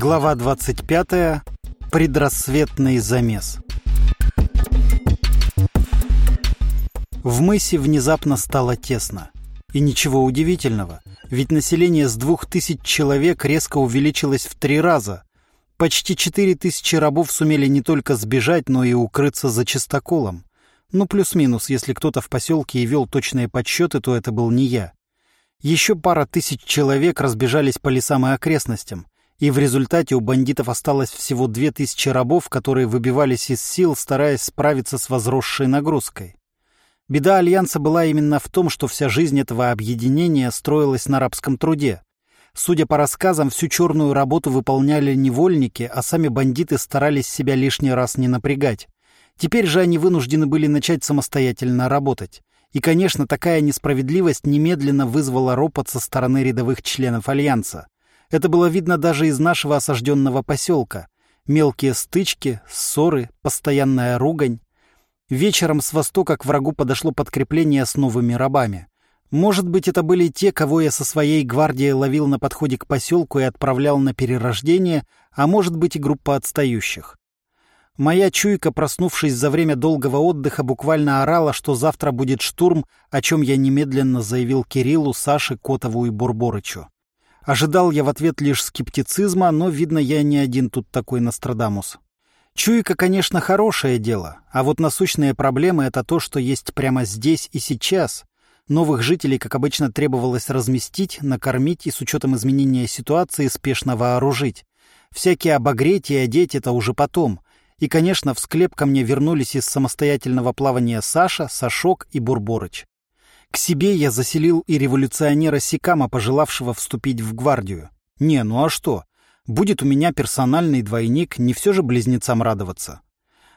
Глава 25. Предрассветный замес. В мысе внезапно стало тесно. И ничего удивительного, ведь население с двух тысяч человек резко увеличилось в три раза. Почти четыре тысячи рабов сумели не только сбежать, но и укрыться за чистоколом. Ну, плюс-минус, если кто-то в поселке и вел точные подсчеты, то это был не я. Еще пара тысяч человек разбежались по лесам и окрестностям, и в результате у бандитов осталось всего две тысячи рабов, которые выбивались из сил, стараясь справиться с возросшей нагрузкой. Беда Альянса была именно в том, что вся жизнь этого объединения строилась на рабском труде. Судя по рассказам, всю черную работу выполняли невольники, а сами бандиты старались себя лишний раз не напрягать. Теперь же они вынуждены были начать самостоятельно работать. И, конечно, такая несправедливость немедленно вызвала ропот со стороны рядовых членов Альянса. Это было видно даже из нашего осажденного поселка. Мелкие стычки, ссоры, постоянная ругань. Вечером с востока к врагу подошло подкрепление с новыми рабами. Может быть, это были те, кого я со своей гвардией ловил на подходе к поселку и отправлял на перерождение, а может быть и группа отстающих. Моя чуйка, проснувшись за время долгого отдыха, буквально орала, что завтра будет штурм, о чем я немедленно заявил Кириллу, Саше, Котову и Бурборычу. Ожидал я в ответ лишь скептицизма, но, видно, я не один тут такой Нострадамус. Чуйка, конечно, хорошее дело, а вот насущные проблемы — это то, что есть прямо здесь и сейчас. Новых жителей, как обычно, требовалось разместить, накормить и, с учетом изменения ситуации, спешно вооружить. Всякие обогреть и одеть — это уже потом — и, конечно, в склеп ко мне вернулись из самостоятельного плавания Саша, Сашок и Бурборыч. К себе я заселил и революционера Сикама, пожелавшего вступить в гвардию. Не, ну а что? Будет у меня персональный двойник, не все же близнецам радоваться.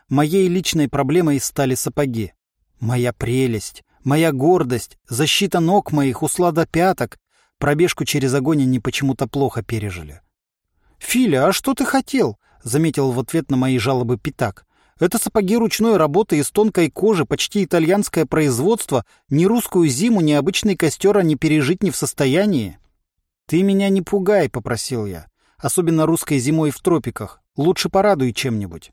Моей личной проблемой стали сапоги. Моя прелесть, моя гордость, защита ног моих, услада пяток. Пробежку через огонь они почему-то плохо пережили. «Филя, а что ты хотел?» — заметил в ответ на мои жалобы Питак. «Это сапоги ручной работы из тонкой кожи, почти итальянское производство. Ни русскую зиму, ни обычный костер они пережить не в состоянии». «Ты меня не пугай», — попросил я. «Особенно русской зимой в тропиках. Лучше порадуй чем-нибудь».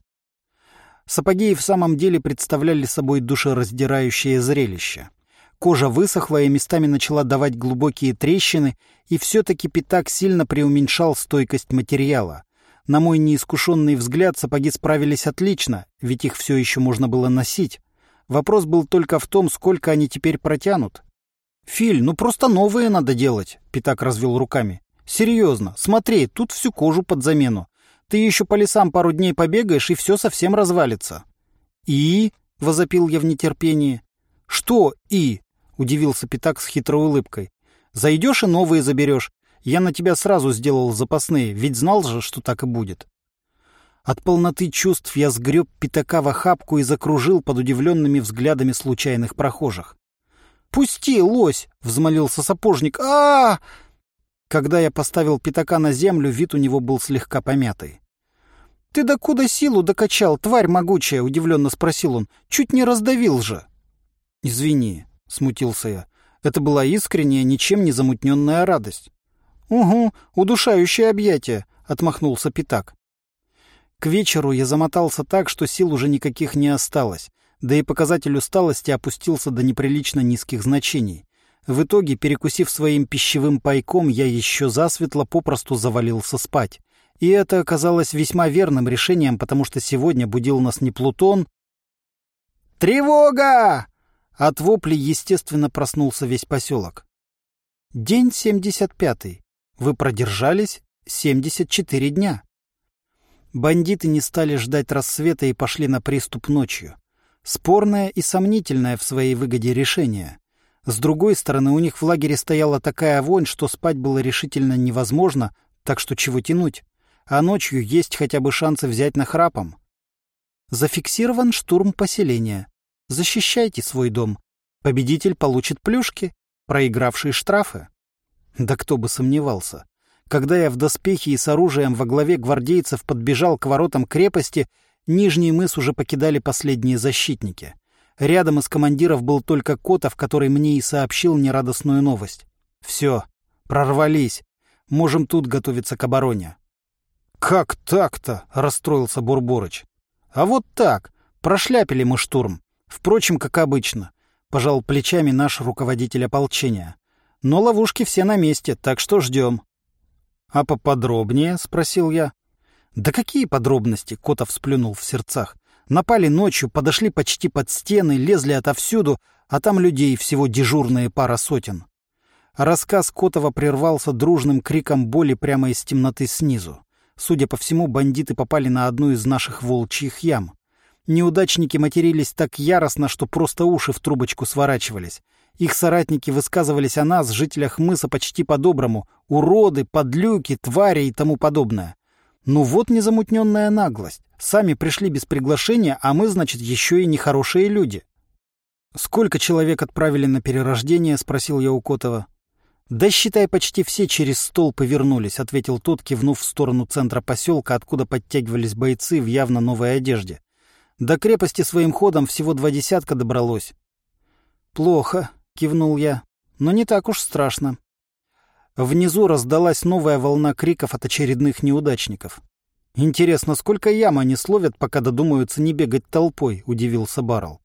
Сапоги в самом деле представляли собой душераздирающее зрелище. Кожа высохла и местами начала давать глубокие трещины, и все-таки пятак сильно преуменьшал стойкость материала. На мой неискушенный взгляд сапоги справились отлично, ведь их все еще можно было носить. Вопрос был только в том, сколько они теперь протянут. «Филь, ну просто новые надо делать», — Питак развел руками. «Серьезно, смотри, тут всю кожу под замену. Ты еще по лесам пару дней побегаешь, и все совсем развалится». «И?» — возопил я в нетерпении. «Что «и?» — удивился Питак с хитрой улыбкой. «Зайдешь и новые заберешь. Я на тебя сразу сделал запасные, ведь знал же, что так и будет. От полноты чувств я сгреб пятака в охапку и закружил под удивленными взглядами случайных прохожих. «Пусти, лось!» — взмолился сапожник. а, -а, Когда я поставил пятака на землю, вид у него был слегка помятый. «Ты докуда силу докачал, тварь могучая?» — удивленно спросил он. «Чуть не раздавил же». «Извини», — смутился я. Это была искренняя, ничем не замутненная радость. «Угу, удушающее объятие», — отмахнулся Питак. К вечеру я замотался так, что сил уже никаких не осталось, да и показатель усталости опустился до неприлично низких значений. В итоге, перекусив своим пищевым пайком, я еще засветло попросту завалился спать. И это оказалось весьма верным решением, потому что сегодня будил нас не Плутон. «Тревога!» От вопли, естественно, проснулся весь поселок. День семьдесят пятый. Вы продержались 74 дня. Бандиты не стали ждать рассвета и пошли на приступ ночью. Спорное и сомнительное в своей выгоде решение. С другой стороны, у них в лагере стояла такая вонь, что спать было решительно невозможно, так что чего тянуть? А ночью есть хотя бы шансы взять нахрапом. Зафиксирован штурм поселения. Защищайте свой дом. Победитель получит плюшки, проигравший штрафы. Да кто бы сомневался. Когда я в доспехе и с оружием во главе гвардейцев подбежал к воротам крепости, Нижний мыс уже покидали последние защитники. Рядом из командиров был только Котов, который мне и сообщил нерадостную новость. Все, прорвались. Можем тут готовиться к обороне. «Как так-то?» — расстроился Бурборыч. «А вот так. Прошляпили мы штурм. Впрочем, как обычно», — пожал плечами наш руководитель ополчения. «Но ловушки все на месте, так что ждем». «А поподробнее?» — спросил я. «Да какие подробности?» — Котов сплюнул в сердцах. «Напали ночью, подошли почти под стены, лезли отовсюду, а там людей всего дежурные пара сотен». Рассказ Котова прервался дружным криком боли прямо из темноты снизу. Судя по всему, бандиты попали на одну из наших волчьих ям. Неудачники матерились так яростно, что просто уши в трубочку сворачивались. Их соратники высказывались о нас, жителях мыса, почти по-доброму. Уроды, подлюки, твари и тому подобное. Ну вот незамутненная наглость. Сами пришли без приглашения, а мы, значит, еще и нехорошие люди. «Сколько человек отправили на перерождение?» — спросил я у Котова. «Да, считай, почти все через стол повернулись», — ответил тот, кивнув в сторону центра поселка, откуда подтягивались бойцы в явно новой одежде. «До крепости своим ходом всего два десятка добралось». «Плохо», — кивнул я, — «но не так уж страшно». Внизу раздалась новая волна криков от очередных неудачников. «Интересно, сколько ям они словят, пока додумаются не бегать толпой?» — удивился Баррел.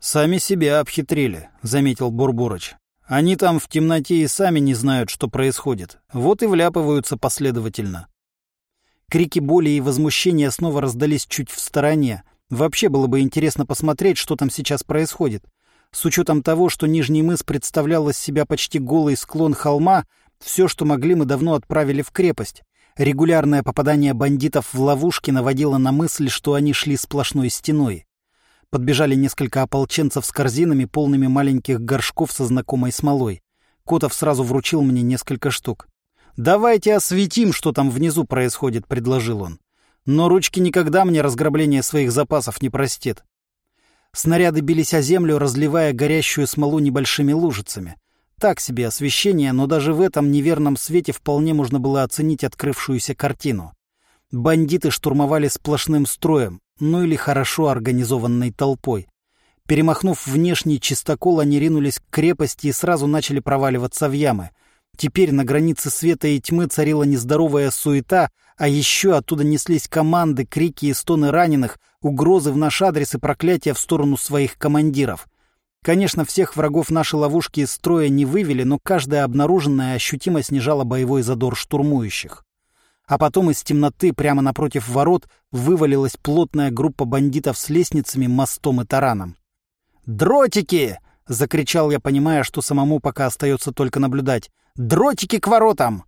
«Сами себя обхитрили», — заметил Бурборыч. «Они там в темноте и сами не знают, что происходит. Вот и вляпываются последовательно». Крики боли и возмущения снова раздались чуть в стороне. Вообще было бы интересно посмотреть, что там сейчас происходит. С учетом того, что Нижний мыс представлял из себя почти голый склон холма, все, что могли, мы давно отправили в крепость. Регулярное попадание бандитов в ловушки наводило на мысль, что они шли сплошной стеной. Подбежали несколько ополченцев с корзинами, полными маленьких горшков со знакомой смолой. Котов сразу вручил мне несколько штук. «Давайте осветим, что там внизу происходит», — предложил он. «Но ручки никогда мне разграбление своих запасов не простит. Снаряды бились о землю, разливая горящую смолу небольшими лужицами. Так себе освещение, но даже в этом неверном свете вполне можно было оценить открывшуюся картину. Бандиты штурмовали сплошным строем, ну или хорошо организованной толпой. Перемахнув внешний чистокол, они ринулись к крепости и сразу начали проваливаться в ямы — Теперь на границе света и тьмы царила нездоровая суета, а еще оттуда неслись команды, крики и стоны раненых, угрозы в наш адрес и проклятия в сторону своих командиров. Конечно, всех врагов нашей ловушки из строя не вывели, но каждая обнаруженная ощутимо снижала боевой задор штурмующих. А потом из темноты прямо напротив ворот вывалилась плотная группа бандитов с лестницами, мостом и тараном. «Дротики!» — закричал я, понимая, что самому пока остается только наблюдать. Дротики к воротам!»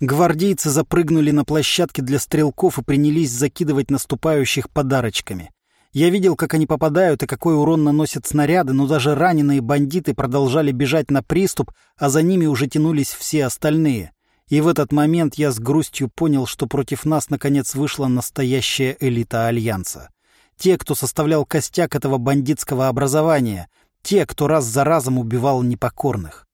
Гвардейцы запрыгнули на площадке для стрелков и принялись закидывать наступающих подарочками. Я видел, как они попадают и какой урон наносят снаряды, но даже раненые бандиты продолжали бежать на приступ, а за ними уже тянулись все остальные. И в этот момент я с грустью понял, что против нас наконец вышла настоящая элита Альянса. Те, кто составлял костяк этого бандитского образования, те, кто раз за разом убивал непокорных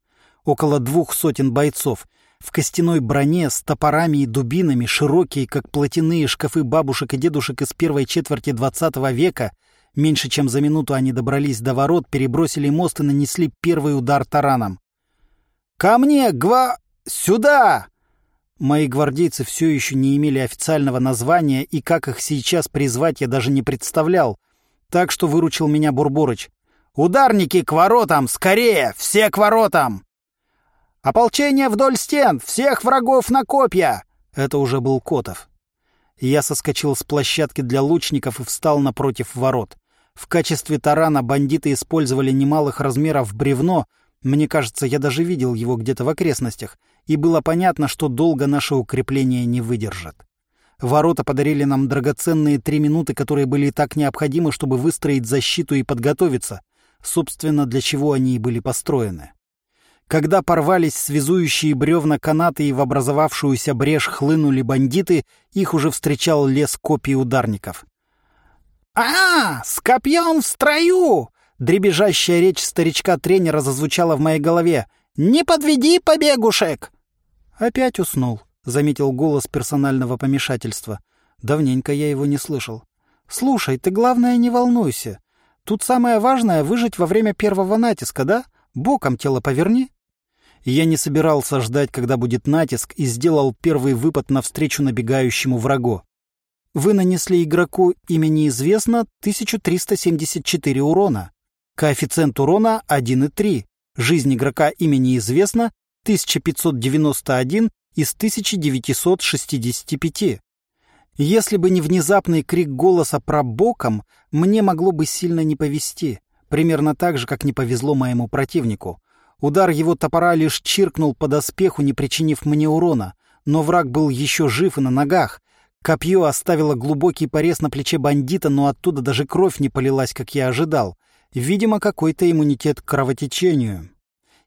около двух сотен бойцов, в костяной броне с топорами и дубинами, широкие, как платяные шкафы бабушек и дедушек из первой четверти двадцатого века. Меньше чем за минуту они добрались до ворот, перебросили мост и нанесли первый удар тараном. «Ко мне, гва... сюда!» Мои гвардейцы все еще не имели официального названия, и как их сейчас призвать я даже не представлял. Так что выручил меня Бурборыч. «Ударники к воротам! Скорее! Все к воротам!» «Ополчение вдоль стен! Всех врагов на копья!» Это уже был Котов. Я соскочил с площадки для лучников и встал напротив ворот. В качестве тарана бандиты использовали немалых размеров бревно, мне кажется, я даже видел его где-то в окрестностях, и было понятно, что долго наше укрепление не выдержат. Ворота подарили нам драгоценные три минуты, которые были так необходимы, чтобы выстроить защиту и подготовиться, собственно, для чего они и были построены. Когда порвались связующие бревна канаты и в образовавшуюся брешь хлынули бандиты, их уже встречал лес копий ударников. «А, с копьем в строю!» Дребезжащая речь старичка-тренера зазвучала в моей голове. «Не подведи побегушек!» «Опять уснул», — заметил голос персонального помешательства. Давненько я его не слышал. «Слушай, ты, главное, не волнуйся. Тут самое важное — выжить во время первого натиска, да? Боком тело поверни». Я не собирался ждать, когда будет натиск, и сделал первый выпад навстречу набегающему врагу. Вы нанесли игроку имени известно 1374 урона. Коэффициент урона 1,3. Жизнь игрока имени известно 1591 из 1965. Если бы не внезапный крик голоса про боком, мне могло бы сильно не повезти. Примерно так же, как не повезло моему противнику. Удар его топора лишь чиркнул по доспеху, не причинив мне урона. Но враг был еще жив и на ногах. Копье оставило глубокий порез на плече бандита, но оттуда даже кровь не полилась, как я ожидал. Видимо, какой-то иммунитет к кровотечению.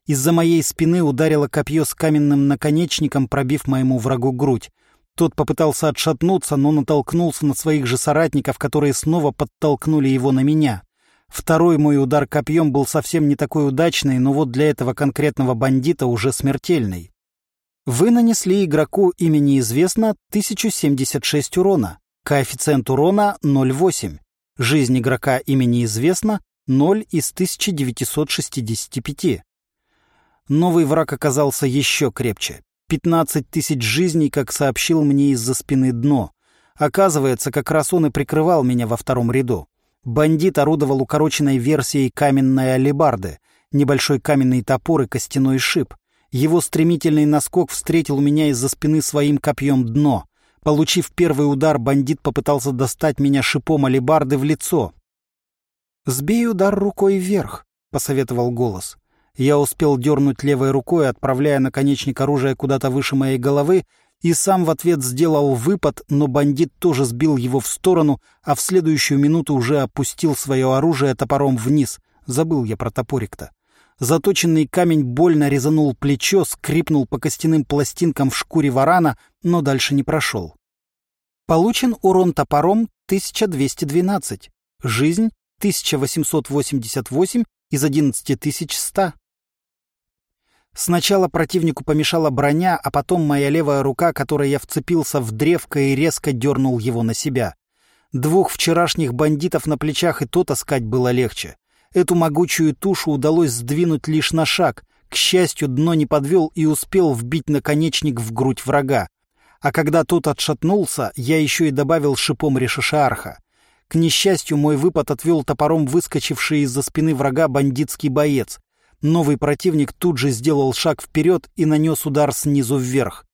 Из-за моей спины ударило копье с каменным наконечником, пробив моему врагу грудь. Тот попытался отшатнуться, но натолкнулся на своих же соратников, которые снова подтолкнули его на меня. Второй мой удар копьем был совсем не такой удачный, но вот для этого конкретного бандита уже смертельный. Вы нанесли игроку имени известно 1076 урона. Коэффициент урона 0,8. Жизнь игрока имени известно 0 из 1965. Новый враг оказался еще крепче. Пятнадцать тысяч жизней, как сообщил мне из-за спины дно. Оказывается, как раз он и прикрывал меня во втором ряду. Бандит орудовал укороченной версией каменной алебарды, небольшой каменный топор и костяной шип. Его стремительный наскок встретил меня из-за спины своим копьем дно. Получив первый удар, бандит попытался достать меня шипом алебарды в лицо. «Сбей удар рукой вверх», — посоветовал голос. Я успел дернуть левой рукой, отправляя наконечник оружия куда-то выше моей головы, и сам в ответ сделал выпад, но бандит тоже сбил его в сторону, а в следующую минуту уже опустил свое оружие топором вниз. Забыл я про топорик-то. Заточенный камень больно резанул плечо, скрипнул по костяным пластинкам в шкуре варана, но дальше не прошел. Получен урон топором 1212. Жизнь 1888 из 11100. Сначала противнику помешала броня, а потом моя левая рука, которой я вцепился в древко и резко дернул его на себя. Двух вчерашних бандитов на плечах и то таскать было легче. Эту могучую тушу удалось сдвинуть лишь на шаг. К счастью, дно не подвел и успел вбить наконечник в грудь врага. А когда тот отшатнулся, я еще и добавил шипом решишарха. К несчастью, мой выпад отвел топором выскочивший из-за спины врага бандитский боец. Новый противник тут же сделал шаг вперед и нанес удар снизу вверх.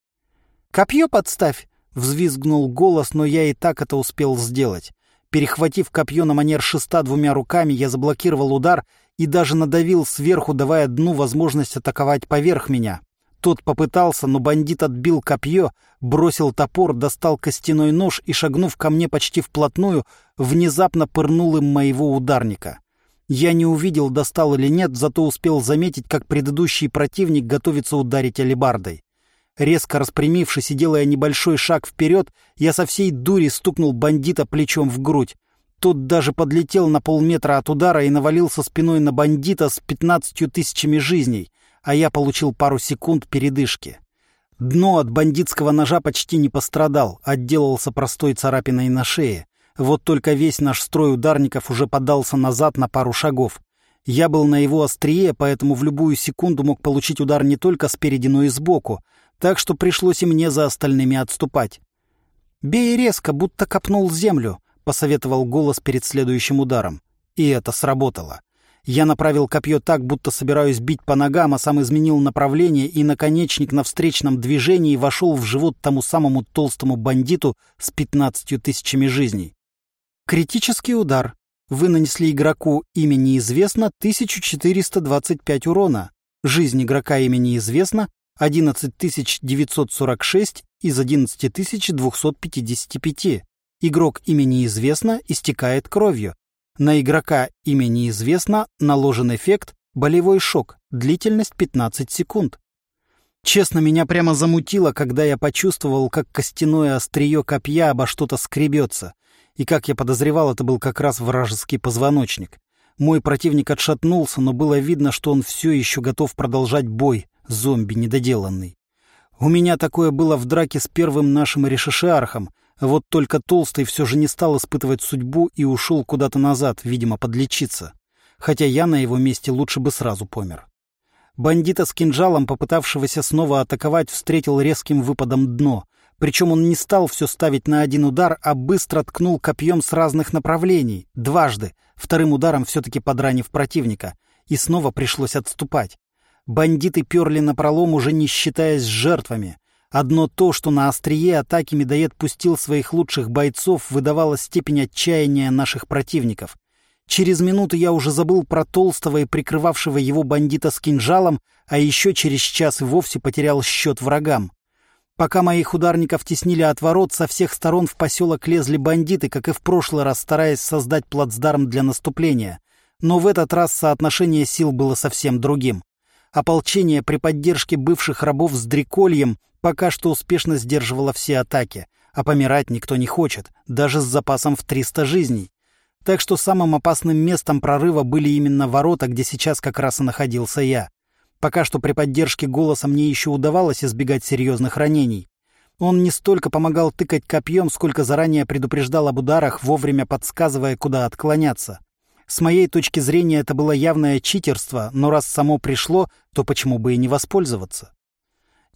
«Копье подставь!» — взвизгнул голос, но я и так это успел сделать. Перехватив копье на манер шеста двумя руками, я заблокировал удар и даже надавил сверху, давая дну возможность атаковать поверх меня. Тот попытался, но бандит отбил копье, бросил топор, достал костяной нож и, шагнув ко мне почти вплотную, внезапно пырнул им моего ударника. Я не увидел, достал или нет, зато успел заметить, как предыдущий противник готовится ударить алебардой. Резко распрямившись и делая небольшой шаг вперед, я со всей дури стукнул бандита плечом в грудь. Тот даже подлетел на полметра от удара и навалился спиной на бандита с пятнадцатью тысячами жизней, а я получил пару секунд передышки. Дно от бандитского ножа почти не пострадал, отделался простой царапиной на шее. Вот только весь наш строй ударников уже подался назад на пару шагов. Я был на его острие, поэтому в любую секунду мог получить удар не только спереди, но и сбоку, так что пришлось и мне за остальными отступать. «Бей резко, будто копнул землю», — посоветовал голос перед следующим ударом. И это сработало. Я направил копье так, будто собираюсь бить по ногам, а сам изменил направление, и наконечник на встречном движении вошел в живот тому самому толстому бандиту с пятнадцатью тысячами жизней. Критический удар. Вы нанесли игроку имя неизвестно 1425 урона. Жизнь игрока имя неизвестно 11946 из 11255. Игрок имя неизвестно истекает кровью. На игрока имя неизвестно наложен эффект болевой шок, длительность 15 секунд. Честно, меня прямо замутило, когда я почувствовал, как костяное острие копья обо что-то скребется и, как я подозревал, это был как раз вражеский позвоночник. Мой противник отшатнулся, но было видно, что он все еще готов продолжать бой, зомби недоделанный. У меня такое было в драке с первым нашим решишиархом, вот только Толстый все же не стал испытывать судьбу и ушел куда-то назад, видимо, подлечиться. Хотя я на его месте лучше бы сразу помер. Бандита с кинжалом, попытавшегося снова атаковать, встретил резким выпадом дно. Причем он не стал все ставить на один удар, а быстро ткнул копьем с разных направлений, дважды, вторым ударом все-таки подранив противника. И снова пришлось отступать. Бандиты перли напролом, уже не считаясь жертвами. Одно то, что на острие атаки медоед пустил своих лучших бойцов, выдавало степень отчаяния наших противников. Через минуту я уже забыл про толстого и прикрывавшего его бандита с кинжалом, а еще через час и вовсе потерял счет врагам. Пока моих ударников теснили от ворот, со всех сторон в поселок лезли бандиты, как и в прошлый раз, стараясь создать плацдарм для наступления. Но в этот раз соотношение сил было совсем другим. Ополчение при поддержке бывших рабов с дрекольем пока что успешно сдерживало все атаки, а помирать никто не хочет, даже с запасом в 300 жизней. Так что самым опасным местом прорыва были именно ворота, где сейчас как раз и находился я. Пока что при поддержке голоса мне еще удавалось избегать серьезных ранений. Он не столько помогал тыкать копьем, сколько заранее предупреждал об ударах, вовремя подсказывая, куда отклоняться. С моей точки зрения это было явное читерство, но раз само пришло, то почему бы и не воспользоваться?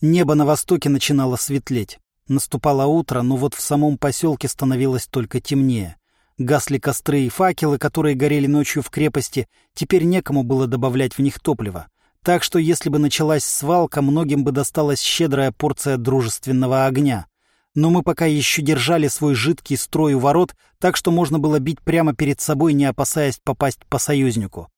Небо на востоке начинало светлеть. Наступало утро, но вот в самом поселке становилось только темнее. Гасли костры и факелы, которые горели ночью в крепости, теперь некому было добавлять в них топливо. Так что если бы началась свалка, многим бы досталась щедрая порция дружественного огня. Но мы пока еще держали свой жидкий строй у ворот, так что можно было бить прямо перед собой, не опасаясь попасть по союзнику.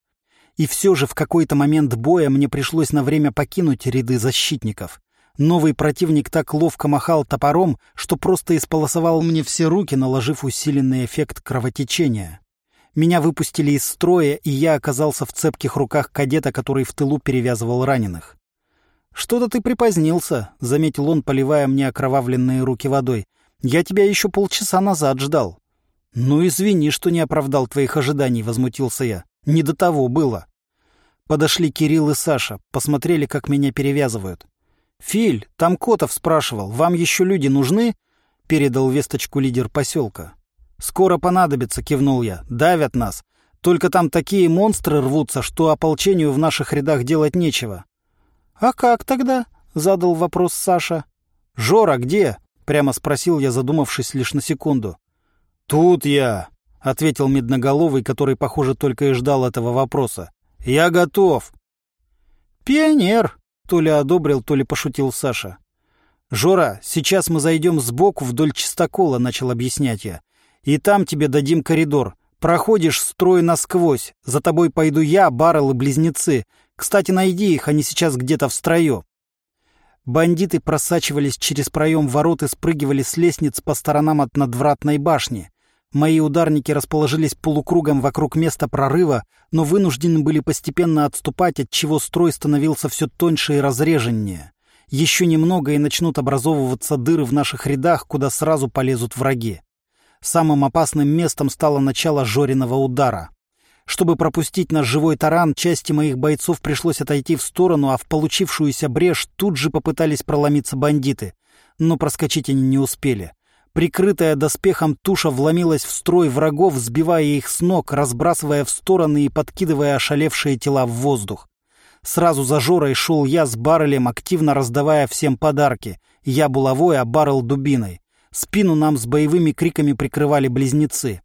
И все же в какой-то момент боя мне пришлось на время покинуть ряды защитников. Новый противник так ловко махал топором, что просто исполосовал мне все руки, наложив усиленный эффект кровотечения. Меня выпустили из строя, и я оказался в цепких руках кадета, который в тылу перевязывал раненых. «Что-то ты припозднился», — заметил он, поливая мне окровавленные руки водой. «Я тебя еще полчаса назад ждал». «Ну, извини, что не оправдал твоих ожиданий», — возмутился я. «Не до того было». Подошли Кирилл и Саша, посмотрели, как меня перевязывают. «Филь, там Котов спрашивал, вам еще люди нужны?» — передал весточку лидер поселка. «Скоро понадобится», — кивнул я. «Давят нас. Только там такие монстры рвутся, что ополчению в наших рядах делать нечего». «А как тогда?» — задал вопрос Саша. «Жора где?» — прямо спросил я, задумавшись лишь на секунду. «Тут я», — ответил Медноголовый, который, похоже, только и ждал этого вопроса. «Я готов». «Пионер», то ли одобрил, то ли пошутил Саша. «Жора, сейчас мы зайдем сбоку вдоль чистокола», — начал объяснять я. «И там тебе дадим коридор. Проходишь строй насквозь. За тобой пойду я, Баррел и Близнецы. Кстати, найди их, они сейчас где-то в строю». Бандиты просачивались через проем ворот и спрыгивали с лестниц по сторонам от надвратной башни. Мои ударники расположились полукругом вокруг места прорыва, но вынуждены были постепенно отступать, отчего строй становился все тоньше и разреженнее. Еще немного и начнут образовываться дыры в наших рядах, куда сразу полезут враги. Самым опасным местом стало начало Жориного удара. Чтобы пропустить наш живой таран, части моих бойцов пришлось отойти в сторону, а в получившуюся брешь тут же попытались проломиться бандиты. Но проскочить они не успели. Прикрытая доспехом туша вломилась в строй врагов, сбивая их с ног, разбрасывая в стороны и подкидывая ошалевшие тела в воздух. Сразу за Жорой шел я с баррелем, активно раздавая всем подарки. Я булавой, а баррел дубиной. Спину нам с боевыми криками прикрывали близнецы.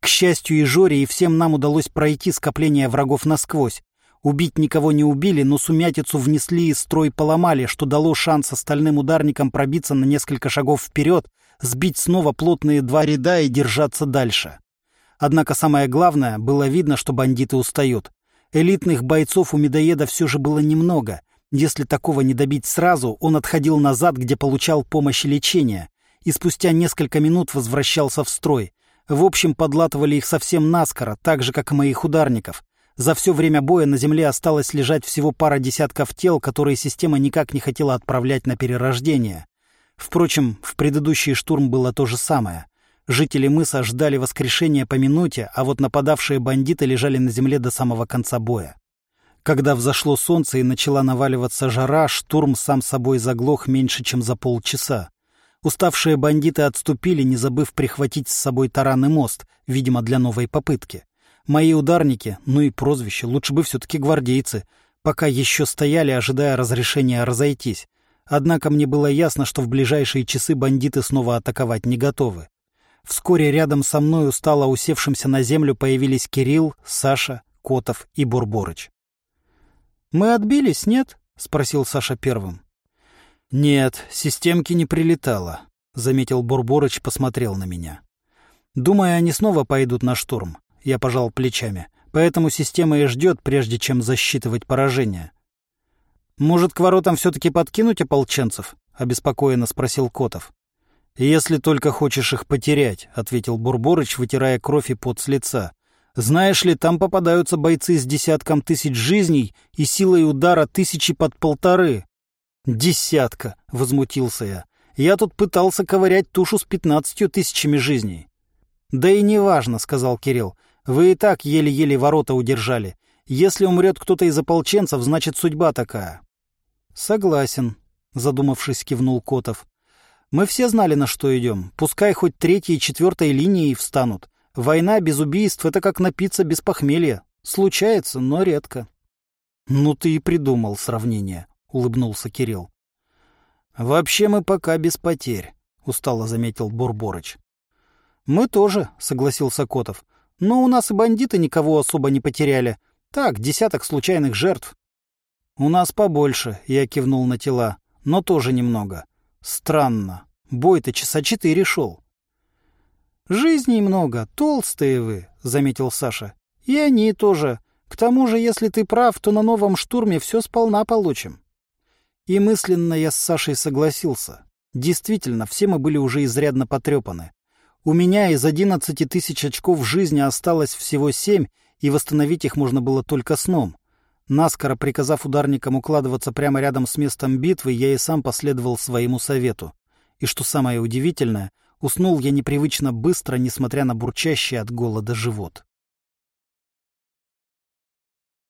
К счастью и Жоре, и всем нам удалось пройти скопление врагов насквозь. Убить никого не убили, но сумятицу внесли и строй поломали, что дало шанс остальным ударникам пробиться на несколько шагов вперед, сбить снова плотные два ряда и держаться дальше. Однако самое главное, было видно, что бандиты устают. Элитных бойцов у медоеда все же было немного. Если такого не добить сразу, он отходил назад, где получал помощь и лечение, и спустя несколько минут возвращался в строй. В общем, подлатывали их совсем наскоро, так же, как и моих ударников. За все время боя на земле осталось лежать всего пара десятков тел, которые система никак не хотела отправлять на перерождение. Впрочем, в предыдущий штурм было то же самое. Жители мыса ждали воскрешения по минуте, а вот нападавшие бандиты лежали на земле до самого конца боя. Когда взошло солнце и начала наваливаться жара, штурм сам собой заглох меньше, чем за полчаса. Уставшие бандиты отступили, не забыв прихватить с собой таран и мост, видимо, для новой попытки. Мои ударники, ну и прозвище, лучше бы все-таки гвардейцы, пока еще стояли, ожидая разрешения разойтись. Однако мне было ясно, что в ближайшие часы бандиты снова атаковать не готовы. Вскоре рядом со мной, устало усевшимся на землю, появились Кирилл, Саша, Котов и Бурборыч. «Мы отбились, нет?» — спросил Саша первым. «Нет, системки не прилетало», — заметил Бурборыч, посмотрел на меня. «Думаю, они снова пойдут на штурм», — я пожал плечами. «Поэтому система и ждет, прежде чем засчитывать поражение». «Может, к воротам все-таки подкинуть ополченцев?» — обеспокоенно спросил Котов. «Если только хочешь их потерять», — ответил Бурборыч, вытирая кровь и пот с лица. «Знаешь ли, там попадаются бойцы с десятком тысяч жизней и силой удара тысячи под полторы. «Десятка!» — возмутился я. «Я тут пытался ковырять тушу с пятнадцатью тысячами жизней». «Да и неважно», — сказал Кирилл. «Вы и так еле-еле ворота удержали. Если умрет кто-то из ополченцев, значит, судьба такая». «Согласен», — задумавшись, кивнул Котов. «Мы все знали, на что идем. Пускай хоть третьей и четвертой линии встанут. Война без убийств — это как напиться без похмелья. Случается, но редко». «Ну ты и придумал сравнение», — улыбнулся Кирилл. «Вообще мы пока без потерь», — устало заметил Бурборыч. «Мы тоже», — согласился Котов. «Но у нас и бандиты никого особо не потеряли. Так, десяток случайных жертв». «У нас побольше», — я кивнул на тела. «Но тоже немного. Странно. Бой-то часа четыре шел». «Жизней много, толстые вы», — заметил Саша. «И они тоже. К тому же, если ты прав, то на новом штурме все сполна получим». И мысленно я с Сашей согласился. Действительно, все мы были уже изрядно потрепаны. У меня из одиннадцати тысяч очков жизни осталось всего семь, и восстановить их можно было только сном. Наскоро приказав ударникам укладываться прямо рядом с местом битвы, я и сам последовал своему совету. И что самое удивительное, уснул я непривычно быстро, несмотря на бурчащий от голода живот.